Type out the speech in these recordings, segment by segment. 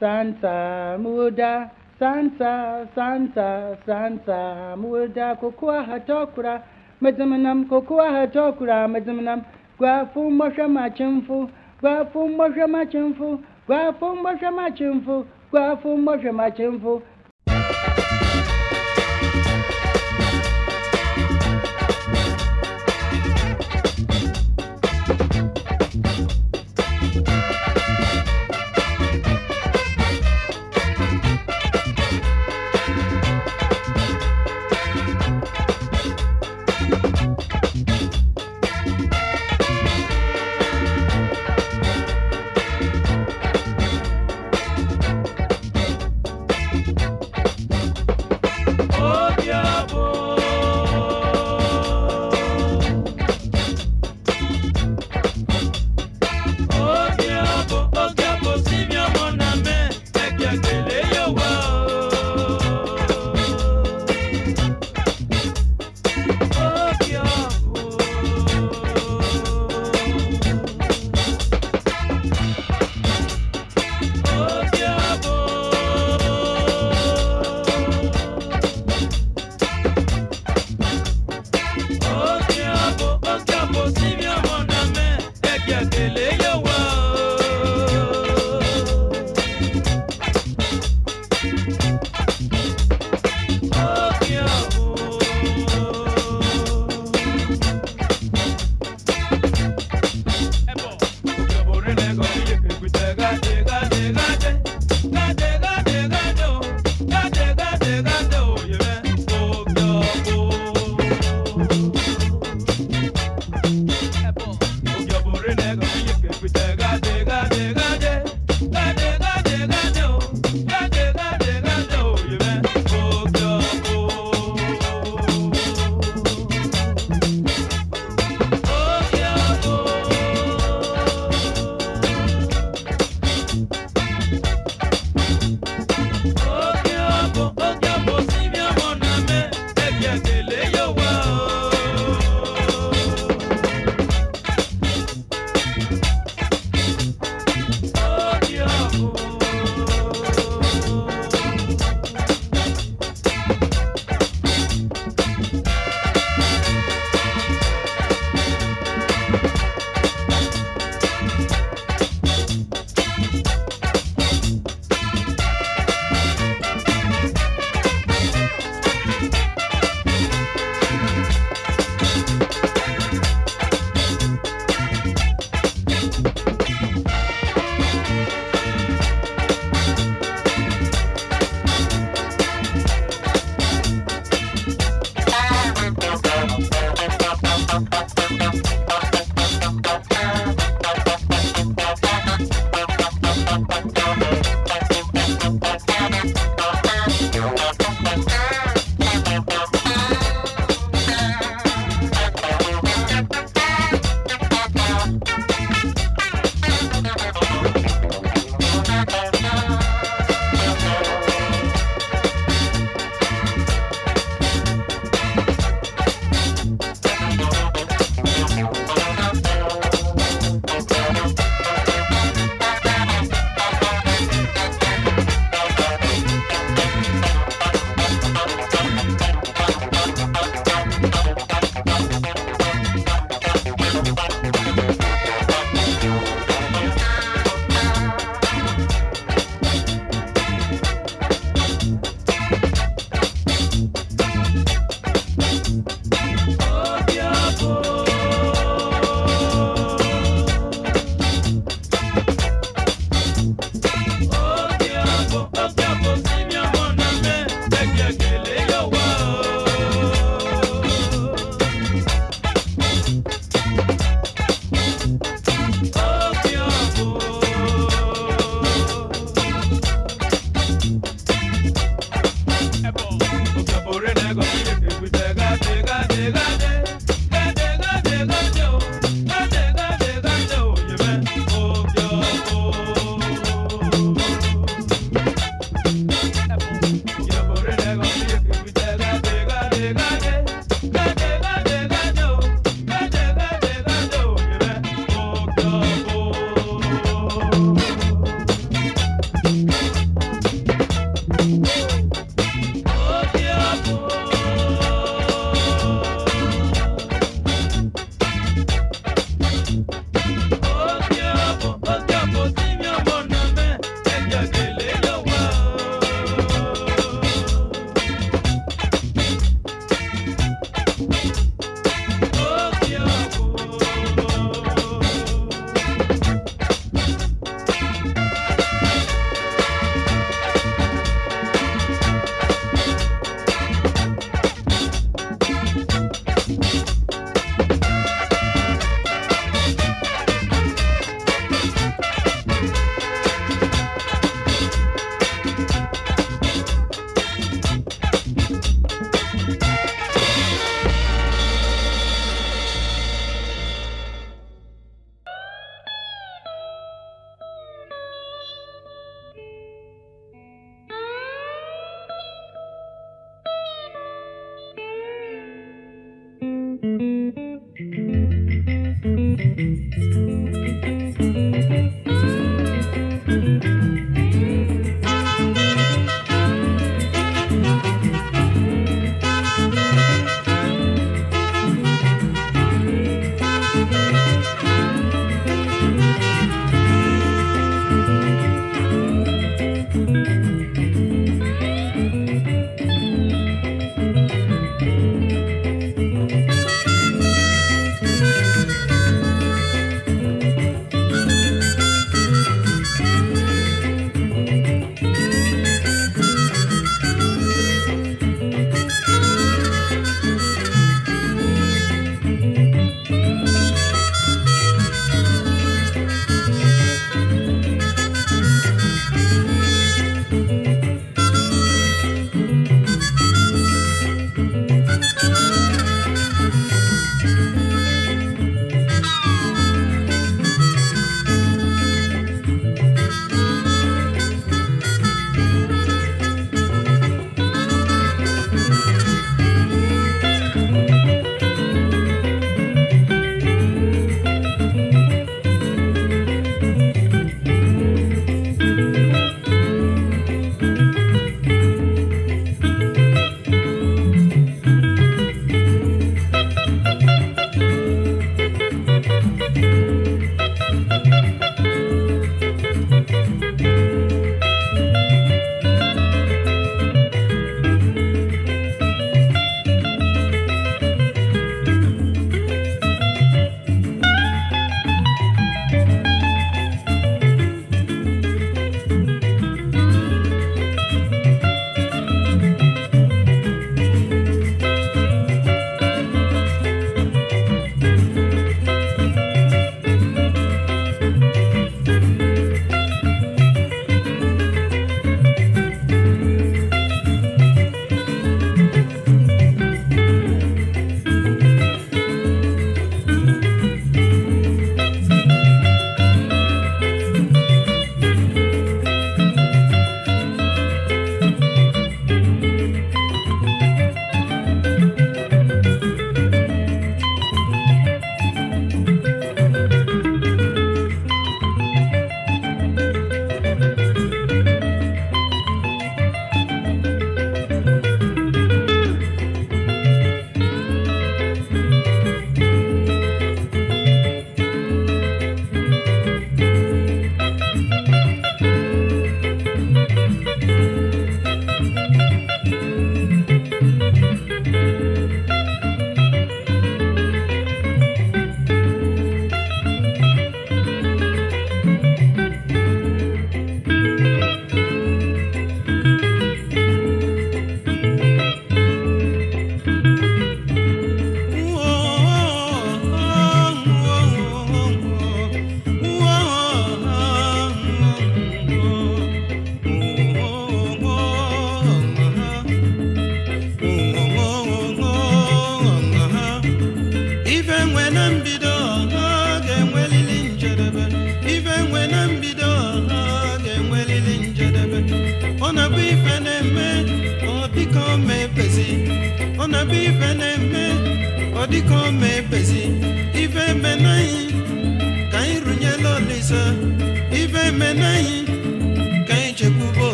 Sansa muda Sansa Sansa Sansa muda kukua hatokura mazimnam kukua hatokura mazimnam gwafu mosha machimfu gwafu mosha machimfu gwafu mosha machimfu gwafu mosha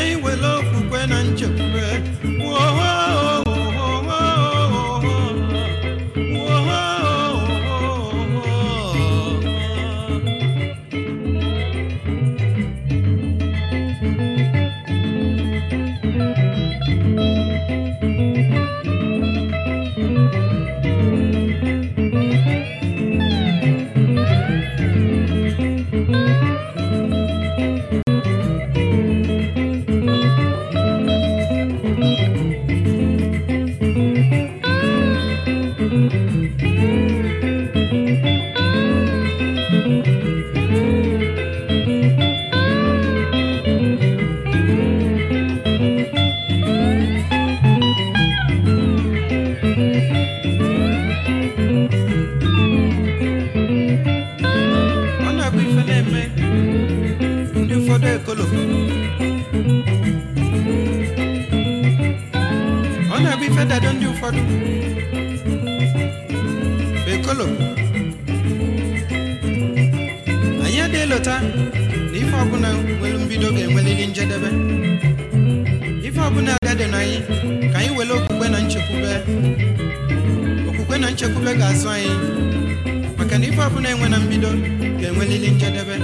when i okwukwe na Whoa. njedebe ife ọbụla agadị n'anyị ka anyị were okwukwe na nchekwube okwukwe na nchekwube ga-azụ anyị maka na ife ọbụla enwe na mbido ga enwelili njedebe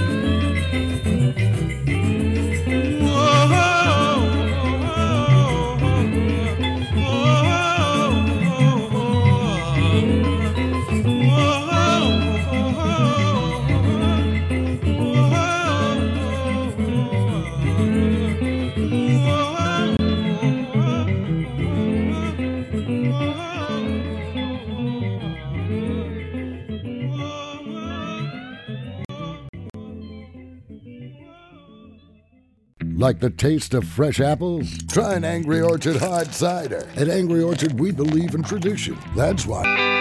Like the taste of fresh apples? Try an Angry Orchard hard cider. At Angry Orchard, we believe in tradition. That's why.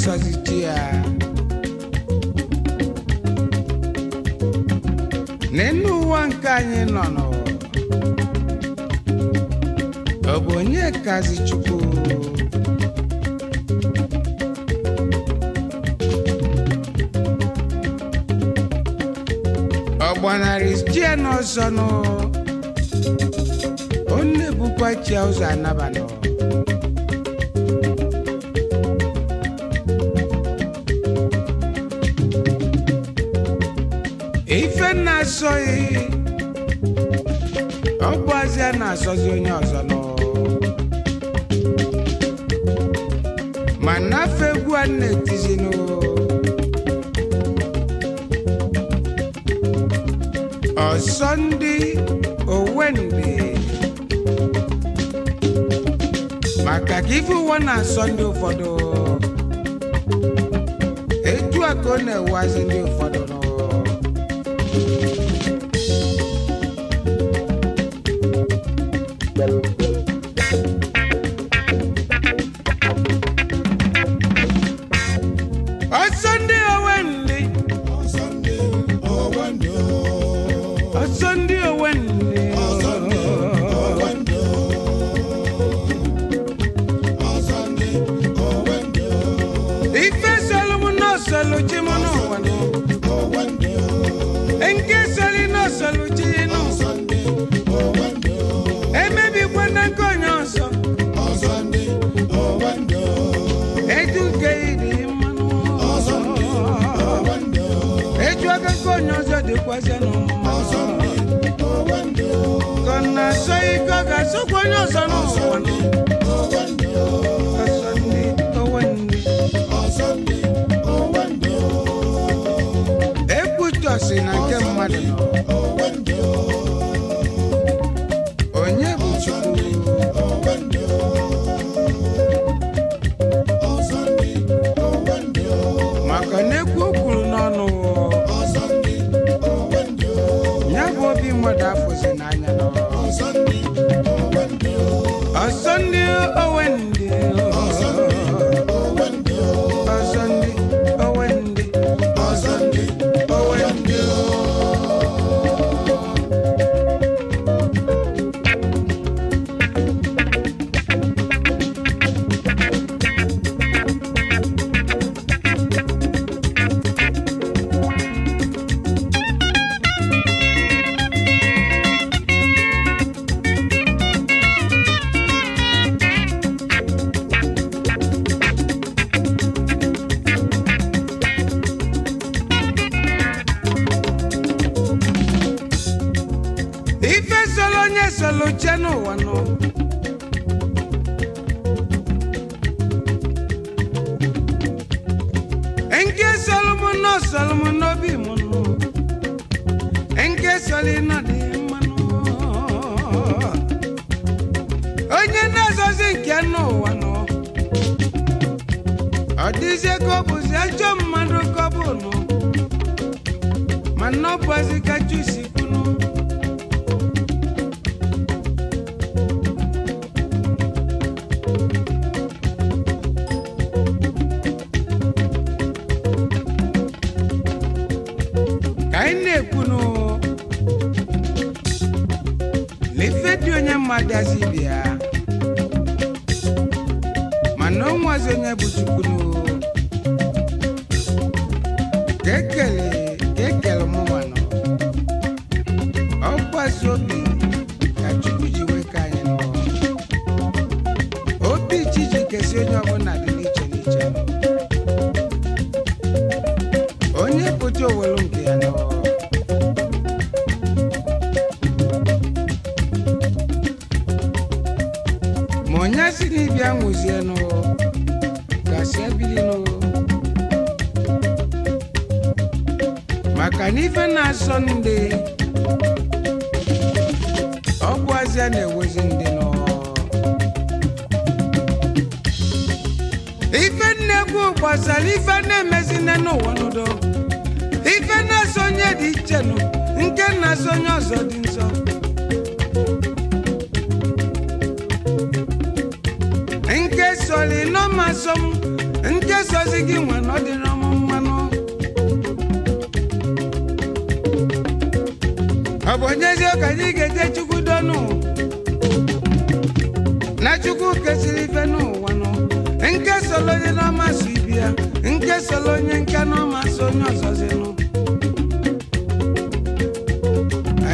sɔsitia nínú wọn ká yín nọ̀nà ọ̀bọ̀nyẹ kazi chukwu. ọgbanarị jie n'ọzọ nụ ọ na-ebukwa chi ụzọ na-asọzi onye ọzọ nọ ma nafe egwu a na-etizinụ ọsọ ndị owendị maka ka ife ụwa na-asọ ndị ụfọdụ etu a ka ọ na-eweazị ndị ụfọdụ Gaziano, gasịa bilinu maka na ife na-asọ ndị ọgwụazịa na-ewezi ndị nọ ife nnekwu gbasara ife na-emezina n'ụwa n'ụdọ, ife na-asonye dị iche nke na-asonye ọzọ ngọzi gị nwe na ọ mmanụ ọ bụ onye ụka anyị ga-eje chukwu dọnụ na chukwu kesịrị ife n'ụwa nụ nke solo onye n'ọma so ibia nke solo onye nke n'ọma so onye ọzọzinụ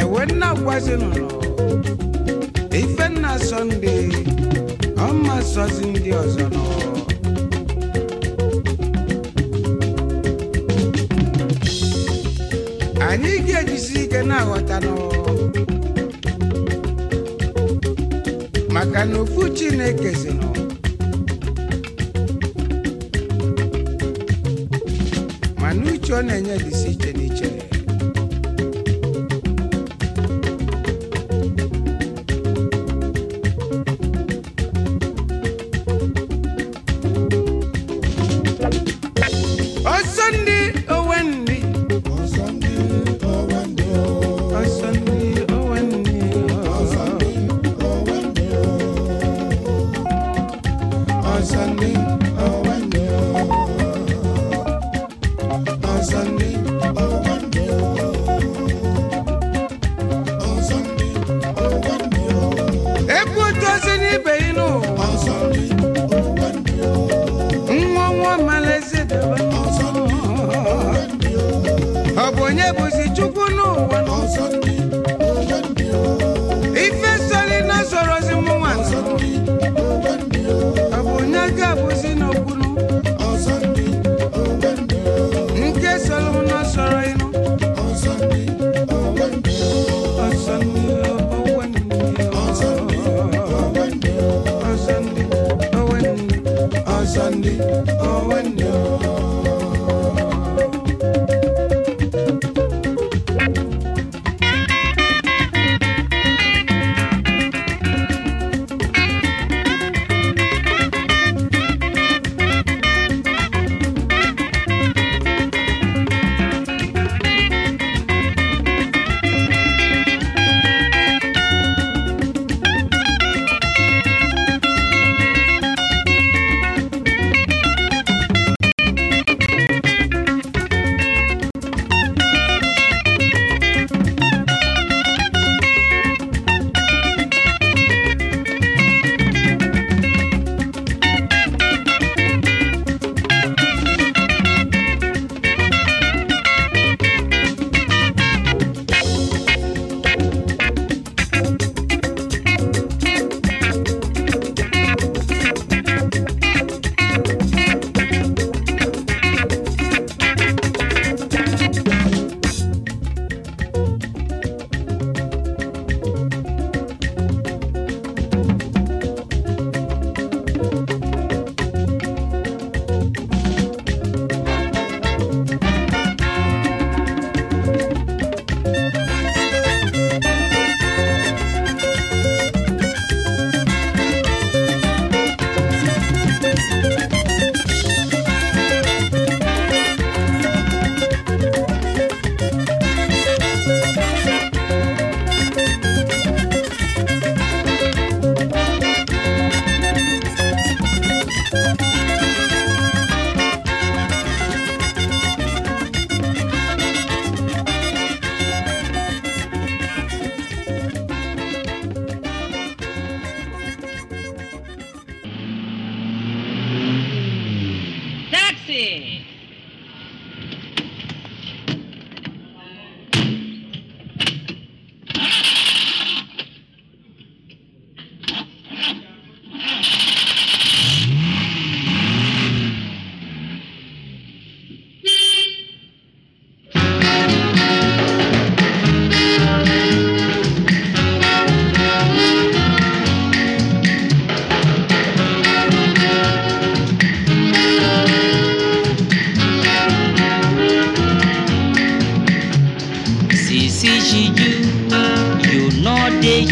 iwe nna gwazinụ ife nna sọnde ọma sọzi ndị ọzọ nọ anyị ga-ejisi ike na-aghọta maka na ofu si zinụ mana uche ọ na-enye dị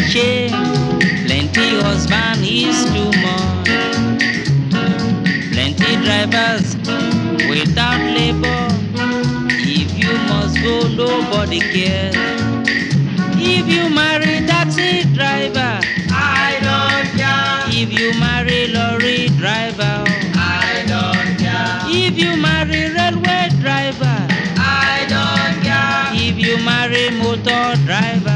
share. Plenty husband is too much. Plenty drivers without labor. If you must go, nobody cares. If you marry taxi driver, I don't care. If you marry lorry driver, I don't care. If you marry railway driver, I don't care. If you marry motor driver.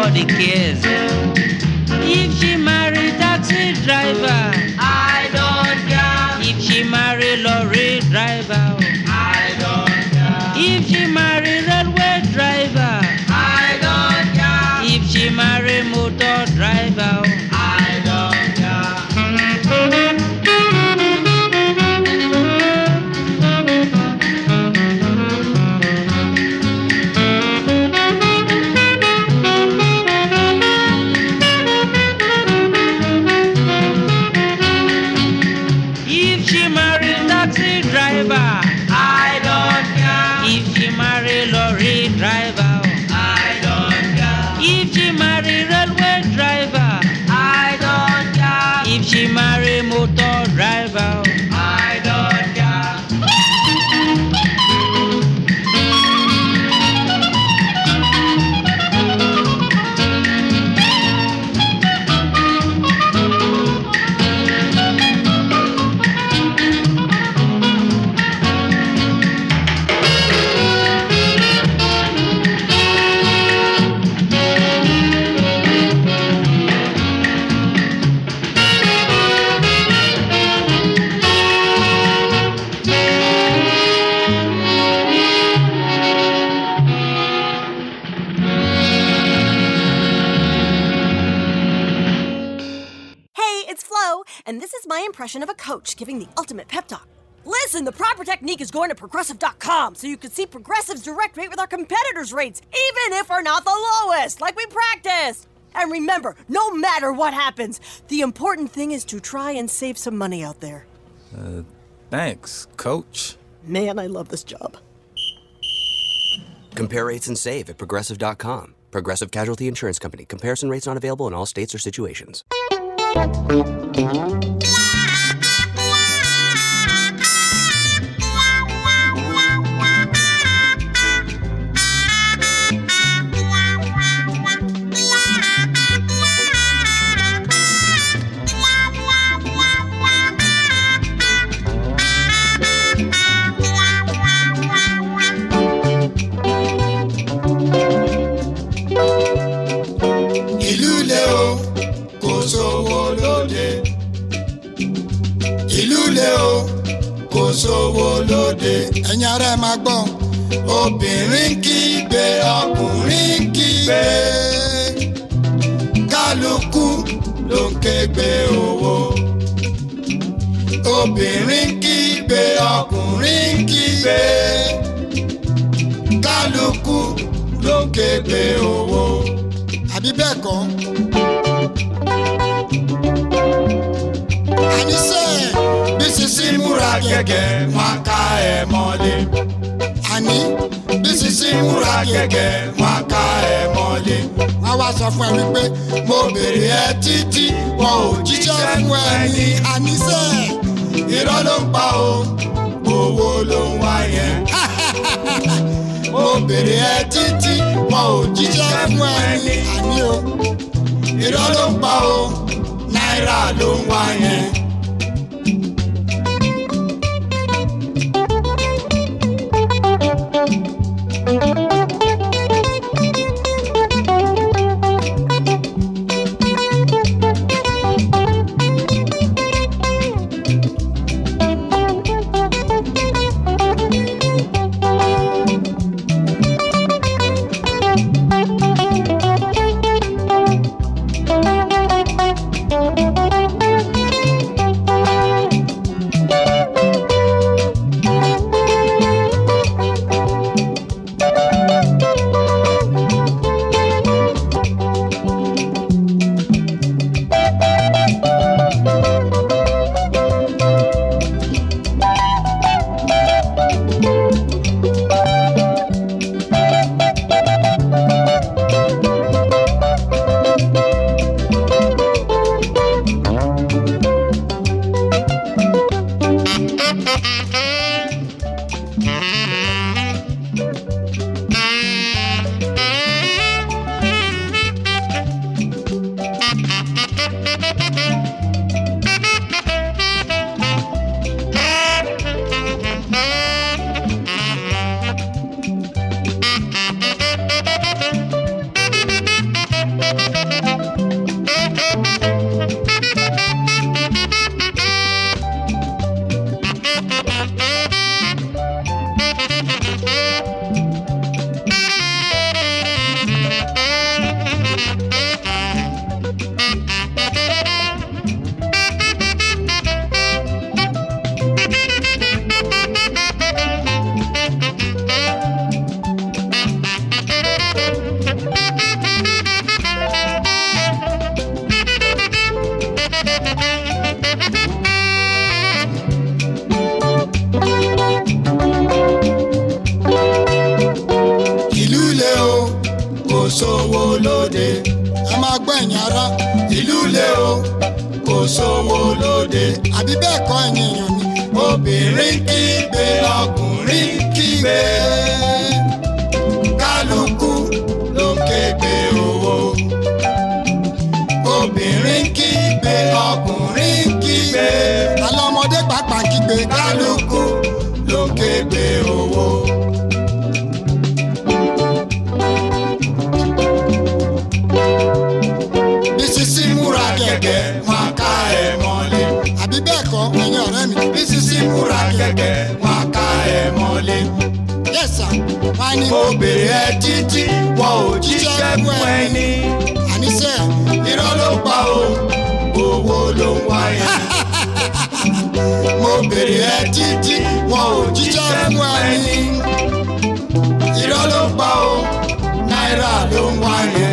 nobody cares. If she married taxi driver, giving the ultimate pep talk. Listen, the proper technique is going to progressive.com so you can see Progressive's direct rate with our competitors' rates, even if we're not the lowest, like we practiced. And remember, no matter what happens, the important thing is to try and save some money out there. Uh, thanks, coach. Man, I love this job. Compare rates and save at progressive.com. Progressive Casualty Insurance Company. Comparison rates not available in all states or situations. sówó lóde. ẹ̀yin ará ẹ̀ máa gbọ́. obìnrin kígbe ọkùnrin kígbe kálukú ló ń kégbe owó. obìnrin kígbe ọkùnrin kígbe kálukú ló ń kégbe owó. àbí bẹ́ẹ̀ kọ́. gẹ́gẹ́ wọn ká ẹ mọ́lé. àní bí sisi ń múra gẹ́gẹ́ wọn ká ẹ mọ́lé. wọ́n wá sọ fún ẹ wípé mo béèrè ẹ títí wọn ò jíṣẹ́ fún ẹ ní àníṣe irọ́ ló ń pa o owó ló ń wá yẹn. mo béèrè ẹ títí wọn ò jíṣẹ́ fún ẹ ní àní o irọ́ ló ń pa o náírà ló ń wá yẹn. kálukú ló kéde owó. Bísí múra kẹ̀kẹ́ wọn ká ẹ̀ mọ́lé. Àbí bẹ́ẹ̀ kọ́ ẹ̀yin ọ̀rẹ́ mi. Bísí múra kẹ̀kẹ́ wọn ká ẹ̀ mọ́lé. Yẹ́sà, wọ́n á ní. Mo ẹ títí, wọn ò jíṣẹ́ ẹni. Àníṣe. Irọ́ ló pa o, owó ló ń wáyà mo bèrè ẹ títí wọn ò jíjẹ́ fún ẹni irọ́ ló ń pa o náírà ló ń wá ni.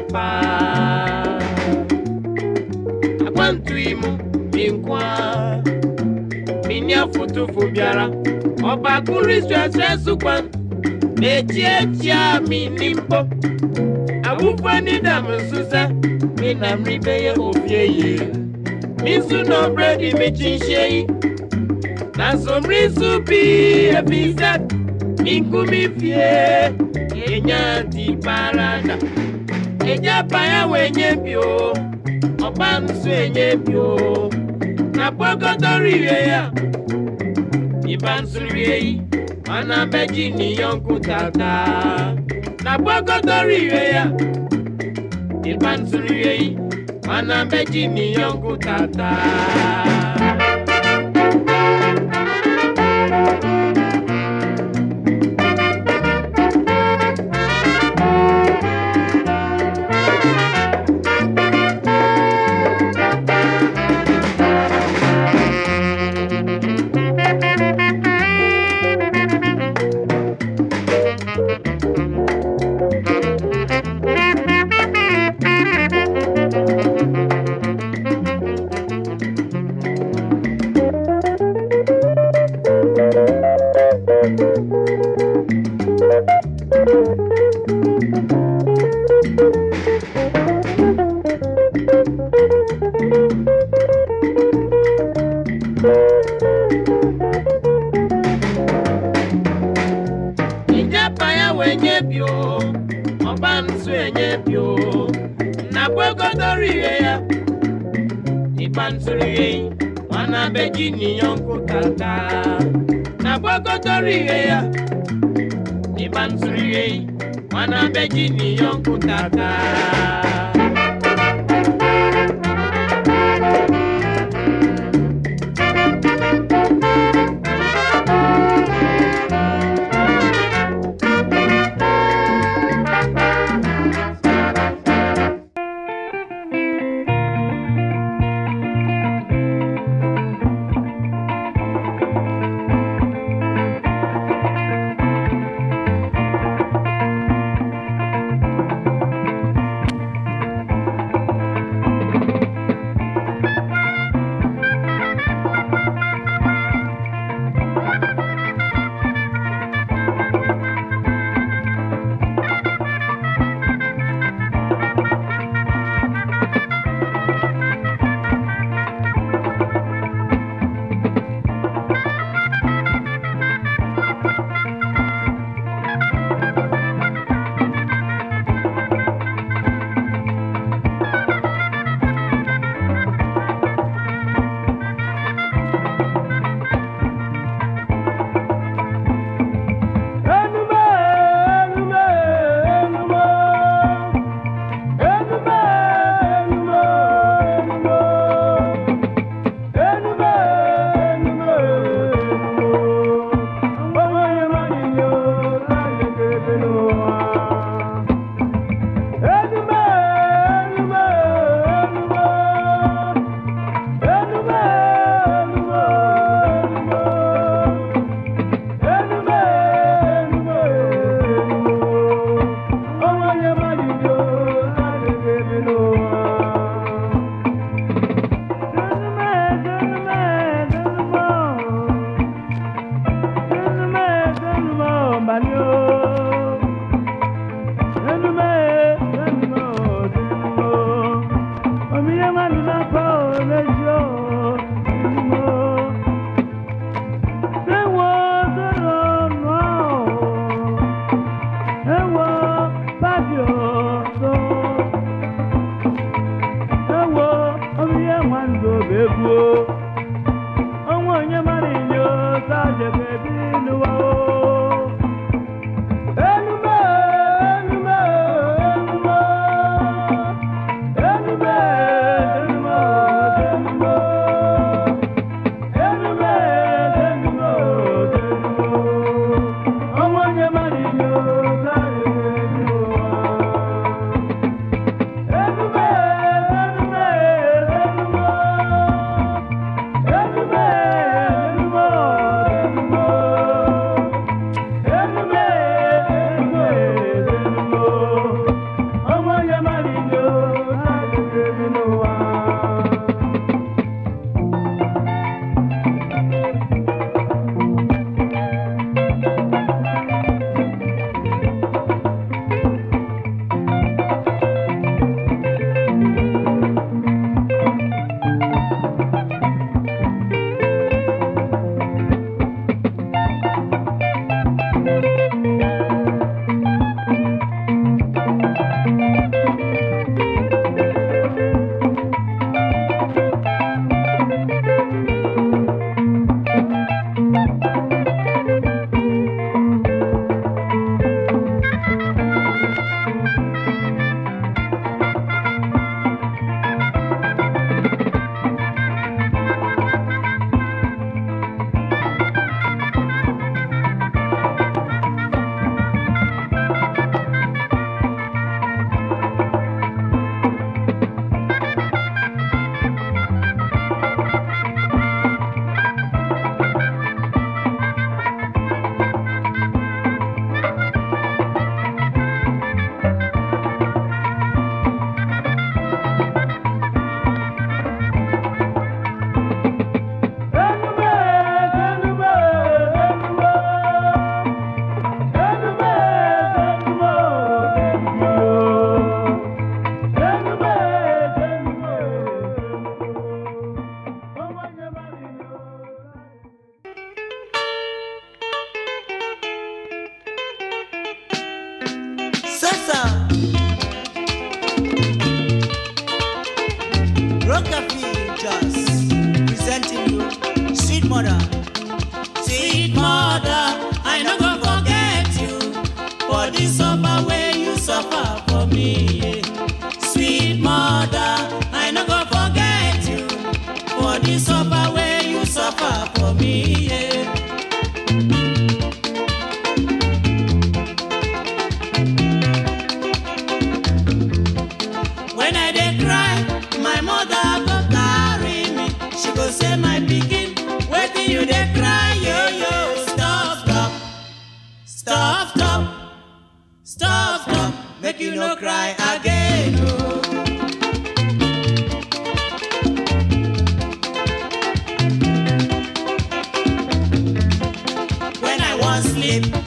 papa agbantu imu binkwa minia futufu bịara ọbakụrụ isuesuesukwa na-echi echi a mini mpo agwụkwanidam nzuza mina mribeye obieye mizu na obredi michinshieyi na somrisu bi ebiza minkumi fie enya di parada enye banya wee nye bio ọgbanzu enye bio na pogodoririe ya ịba ibanzurieyi mana meji niyongu tata na pogodoririe ya ịba ibanzurieyi mana meji niyongu tata ¡Adiós! no cry again. Oh. When I want sleep.